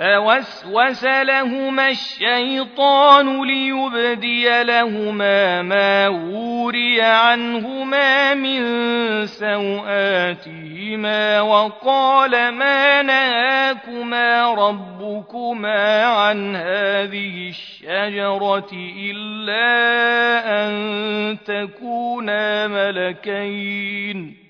فوسوس لهما الشيطان ليبدي لهما ما وري عنهما من سوآتهما وقال ما نهاكما ربكما عن هذه الشجرة إلا أن تكونا ملكين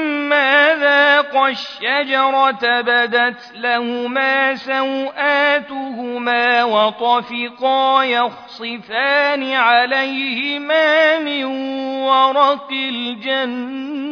ذاقا الشجرة بدت لهما سوآتهما وطفقا يخصفان عليهما من ورق الجنة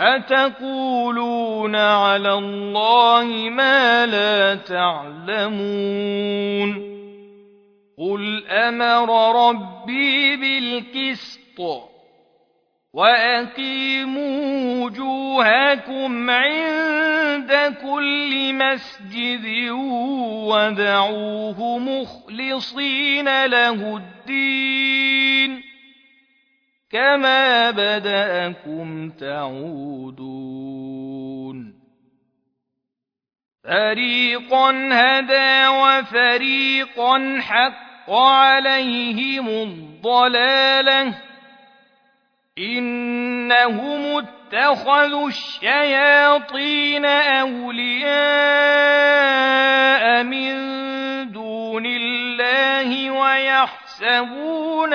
أتقولون على الله ما لا تعلمون قل أمر ربي بالقسط وأقيموا وجوهكم عند كل مسجد ودعوه مخلصين له الدين كما بدأكم تعودون فريقا هدى وفريقا حق عليهم الضلاله إنهم اتخذوا الشياطين أولياء من دون الله ويحسبون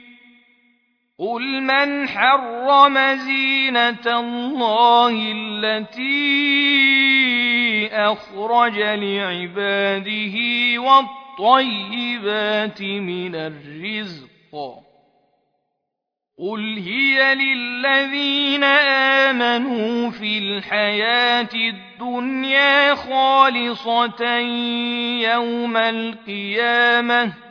قل من حرم زينة الله التي أخرج لعباده والطيبات من الرزق قل هي للذين آمنوا في الحياة الدنيا خالصة يوم القيامة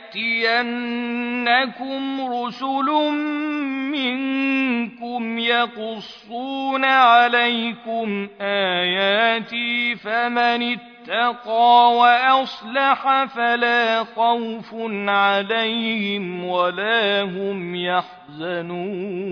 يأتينكم رسل منكم يقصون عليكم آياتي فمن اتقى وأصلح فلا خوف عليهم ولا هم يحزنون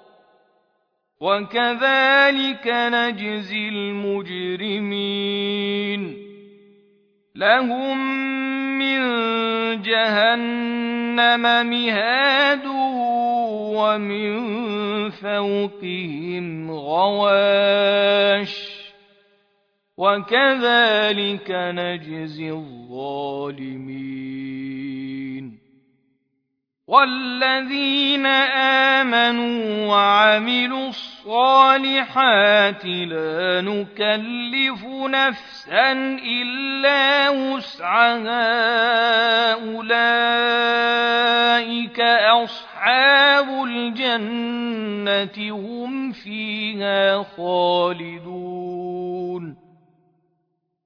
وكذلك نجزي المجرمين. لهم من جهنم مهاد ومن فوقهم غواش. وكذلك نجزي الظالمين. والذين آمنوا وعملوا الصالحات لا نكلف نفسا إلا وسعها. أولئك أصحاب الجنة هم فيها خالدون.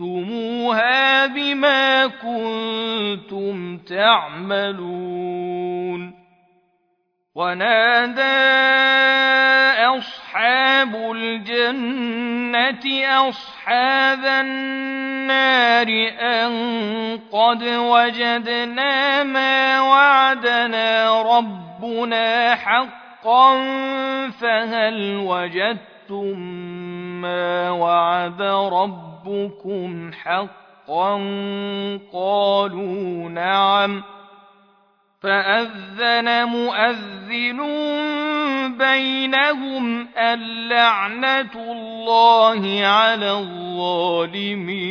أورثتموها بما كنتم تعملون ونادى أصحاب الجنة أصحاب النار أن قد وجدنا ما وعدنا ربنا حقا فهل وجدتم ما وعد ربكم حقا قالوا نعم فأذن مؤذن بينهم اللعنة الله على الظالمين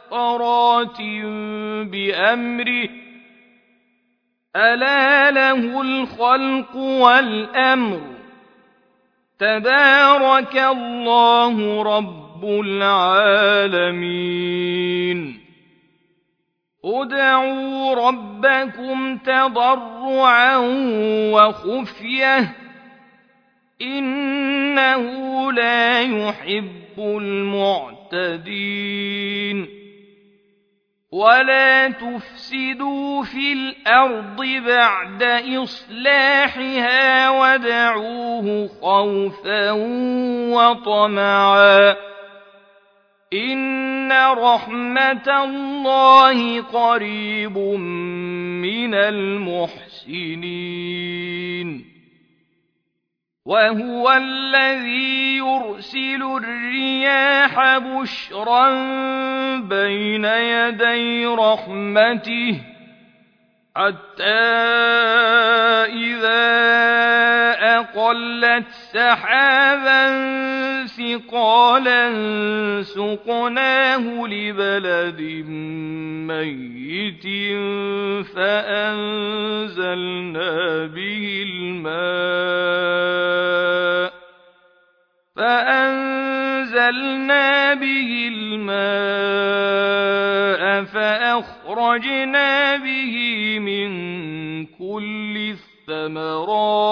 مسخرات بأمره. ألا له الخلق والأمر. تبارك الله رب العالمين. ادعوا ربكم تضرعا وخفية. إنه لا يحب المعتدين. ولا تفسدوا في الأرض بعد إصلاحها ودعوه خوفا وطمعا إن رحمة الله قريب من المحسنين وهو الذي يرسل الرياح بشرا بين يدي رحمته حتى إذا أقلت سحابا ثقالا سقناه لبلد ميت فأنزلنا به الماء فأنزلنا به الماء فأخرجنا به من كل الثمرات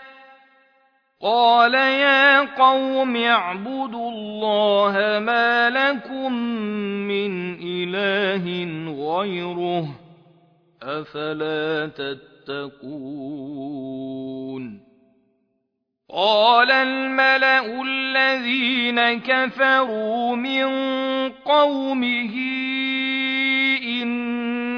قال يا قوم اعبدوا الله ما لكم من إله غيره أفلا تتقون قال الملأ الذين كفروا من قومه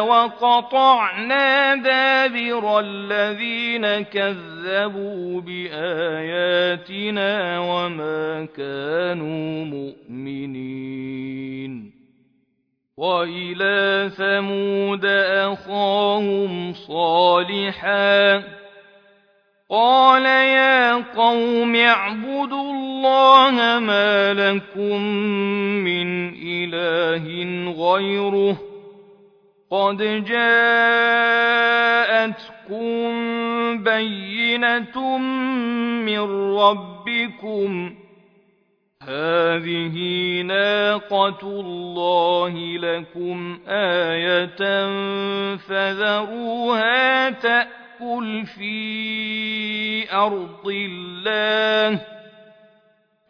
وقطعنا دابر الذين كذبوا بآياتنا وما كانوا مؤمنين وإلى ثمود أخاهم صالحا قال يا قوم اعبدوا الله ما لكم من إله غيره قد جاءتكم بينة من ربكم هذه ناقة الله لكم آية فذروها تأكل في أرض الله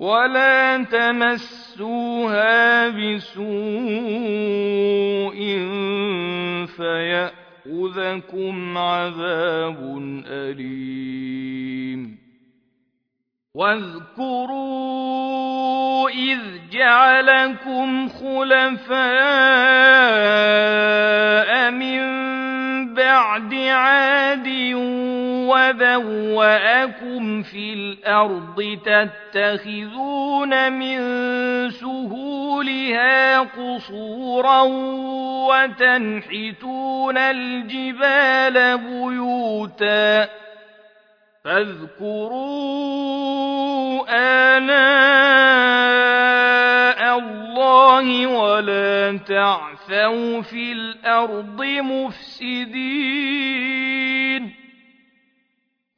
ولا تمسوها بسوء فيأخذكم عذاب أليم واذكروا إذ جعلكم خلفاء من بعد عاد وبوأكم في الأرض تتخذون من سهولها قصورا وتنحتون الجبال بيوتا فاذكروا آلاء الله ولا تعثوا في الأرض مفسدين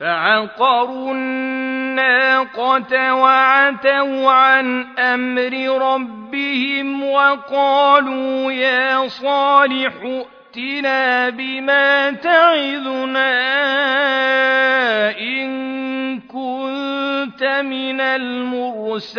فعقروا الناقة وعتوا عن أمر ربهم وقالوا يا صالح ائتنا بما تعذنا إن كنت من المرسلين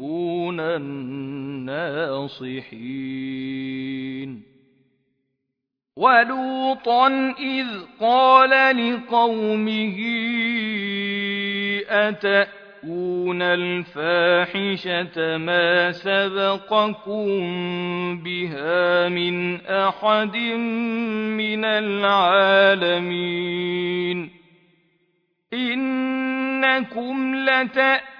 تحبون الناصحين. ولوطا إذ قال لقومه أتأتون الفاحشة ما سبقكم بها من أحد من العالمين؟ إنكم لتأتون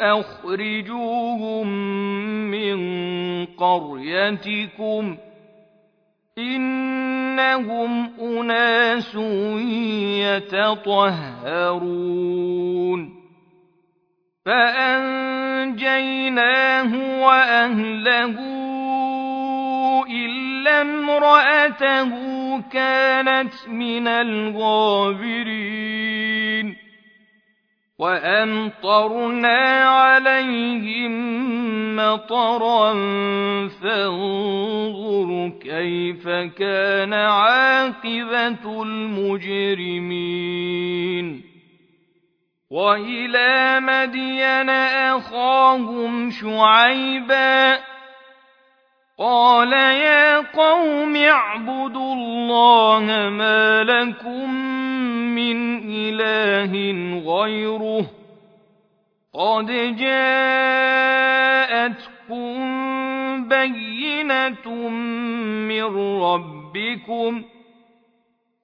أخرجوهم من قريتكم إنهم أناس يتطهرون فأنجيناه وأهله إلا امرأته كانت من الغابرين وأمطرنا عليهم مطرا فانظر كيف كان عاقبة المجرمين وإلى مدين أخاهم شعيبا قال يا قوم اعبدوا الله ما لكم من إله غيره قد جاءتكم بينة من ربكم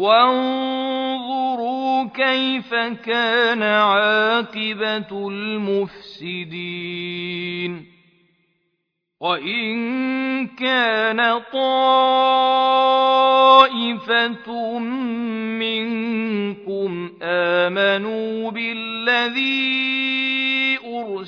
وانظروا كيف كان عاقبة المفسدين وإن كان طائفة منكم آمنوا بالذي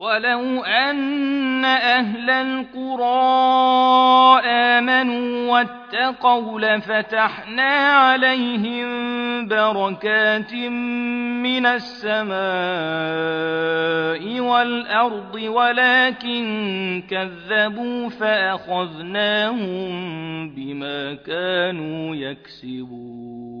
ولو أن أهل القرى آمنوا واتقوا لفتحنا عليهم بركات من السماء والأرض ولكن كذبوا فأخذناهم بما كانوا يكسبون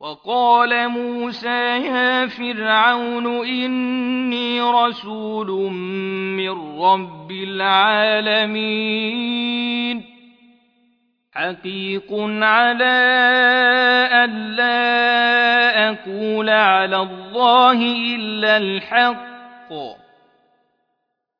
وقال موسى يا فرعون إني رسول من رب العالمين. حقيق على أن لا أقول على الله إلا الحق.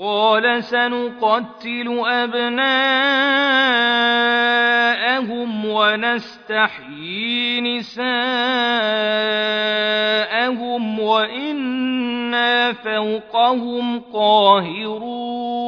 قال سنقتل أبناءهم ونستحيي نساءهم وإنا فوقهم قاهرون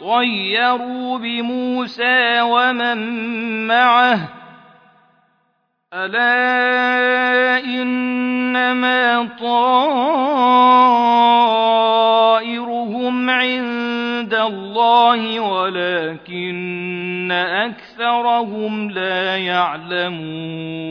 طيروا بموسى ومن معه. ألا إنما طائرهم عند الله ولكن أكثرهم لا يعلمون.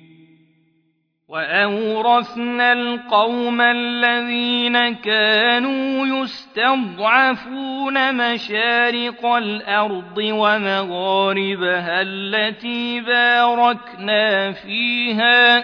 وأورثنا القوم الذين كانوا يستضعفون مشارق الأرض ومغاربها التي باركنا فيها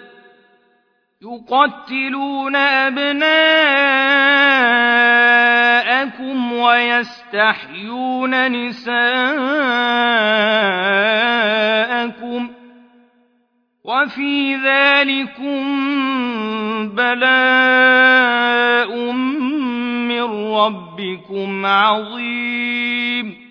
يقتلون أبناءكم ويستحيون نساءكم وفي ذلكم بلاء من ربكم عظيم.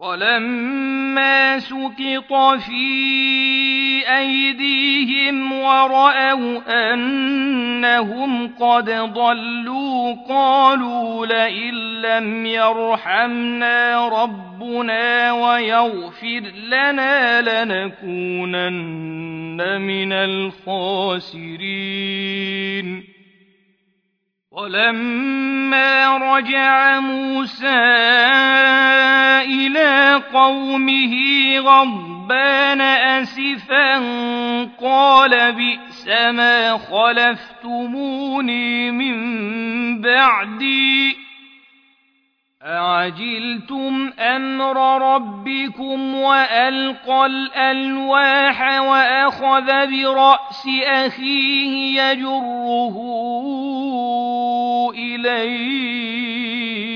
ولما سقط في أيديهم ورأوا أنهم قد ضلوا قالوا لئن لم يرحمنا ربنا ويغفر لنا لنكونن من الخاسرين ولما رجع موسى إلى قومه غضبان أسفا قال بئس ما خلفتموني من بعدي أعجلتم أمر ربكم وألقى الألواح وأخذ برأس أخيه يجره إليه.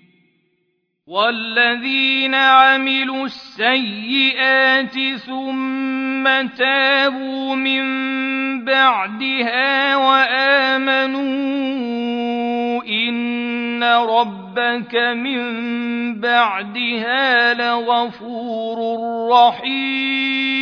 والذين عملوا السيئات ثم تابوا من بعدها وآمنوا إن ربك من بعدها لغفور رحيم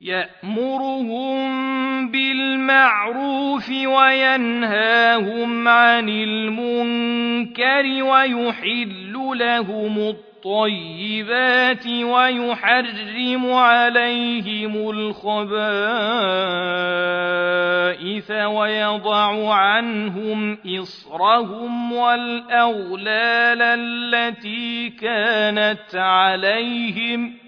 يأمرهم بالمعروف وينهاهم عن المنكر ويحل لهم الطيبات ويحرم عليهم الخبائث ويضع عنهم إصرهم والأغلال التي كانت عليهم ۖ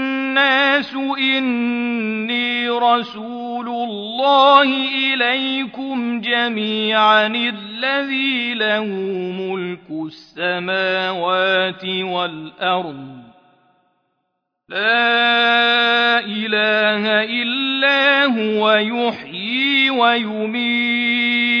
إني رسول الله إليكم جميعا الذي له ملك السماوات والأرض. لا إله إلا هو يحيي ويميت.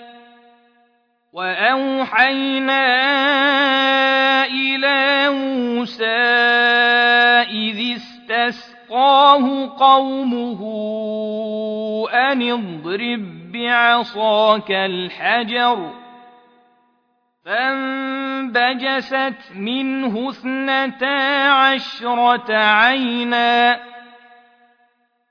وأوحينا إلى موسى إذ استسقاه قومه أن اضرب بعصاك الحجر فانبجست منه اثنتا عشرة عينا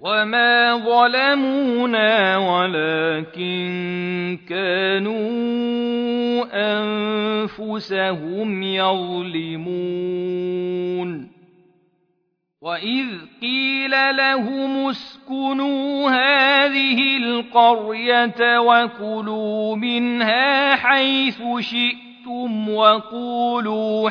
وما ظلمونا ولكن كانوا أنفسهم يظلمون وإذ قيل لهم اسكنوا هذه القرية وكلوا منها حيث شئتم وقولوا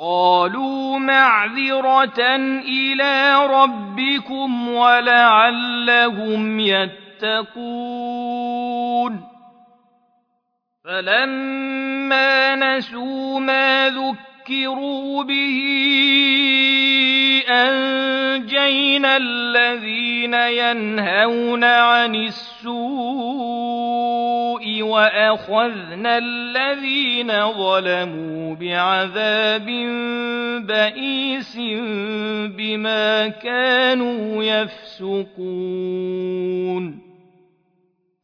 قالوا معذرة إلى ربكم ولعلهم يتقون. فلما نسوا ما ذكروا به أنجينا الذين ينهون عن السوء وأخذنا الذين ظلموا بعذاب بئيس بما كانوا يفسقون.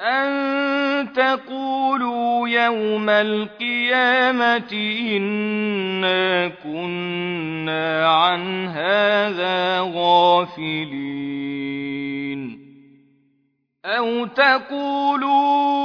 أن تقولوا يوم القيامة إنا كنا عن هذا غافلين أو تقولوا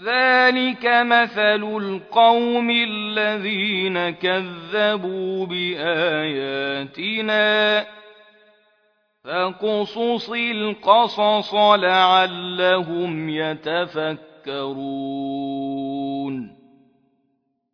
ذلك مثل القوم الذين كذبوا بآياتنا فاقصص القصص لعلهم يتفكرون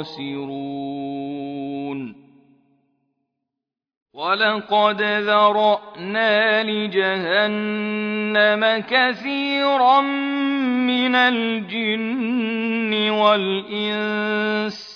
الخاسرون ولقد ذرأنا لجهنم كثيرا من الجن والإنس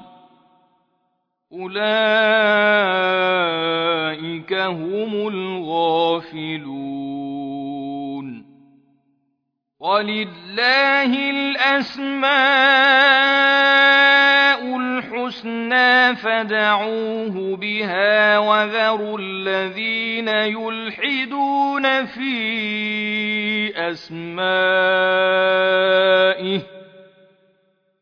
أولئك هم الغافلون ولله الأسماء الحسنى فدعوه بها وذروا الذين يلحدون في أسمائه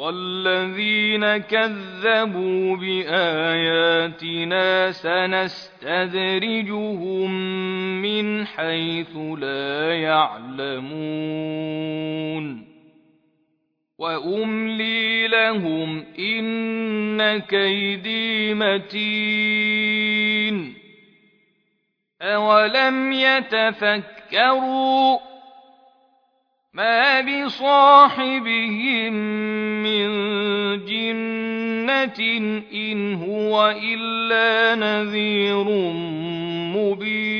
والذين كذبوا بآياتنا سنستدرجهم من حيث لا يعلمون. وأملي لهم إن كيدي متين. أولم يتفكروا ما بصاحبهم من جنة إن هو إلا نذير مبين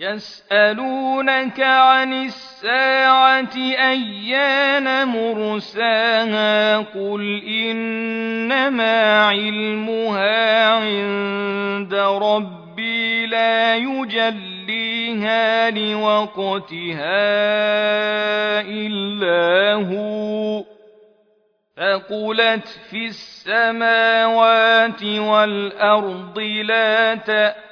يسألونك عن الساعة أيان مرساها قل إنما علمها عند ربي لا يجليها لوقتها إلا هو فقلت في السماوات والأرض لا تأتي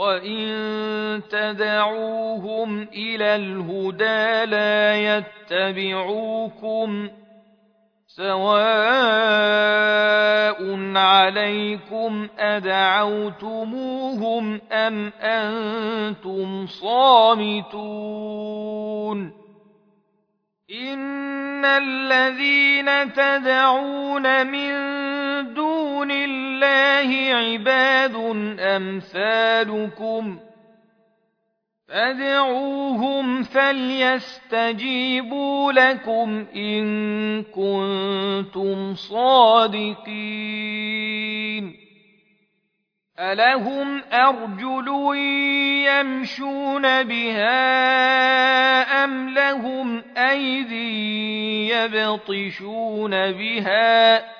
وإن تدعوهم إلى الهدى لا يتبعوكم سواء عليكم أدعوتموهم أم أنتم صامتون إن الذين تدعون من دون الله عباد أمثالكم فادعوهم فليستجيبوا لكم إن كنتم صادقين ألهم أرجل يمشون بها أم لهم أيدي يبطشون بها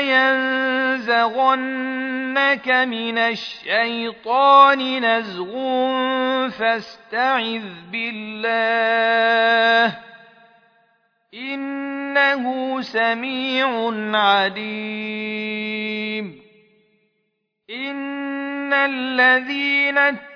ينزغنك من الشيطان نزغ فاستعذ بالله. إنه سميع عليم. إن الذين اتقوا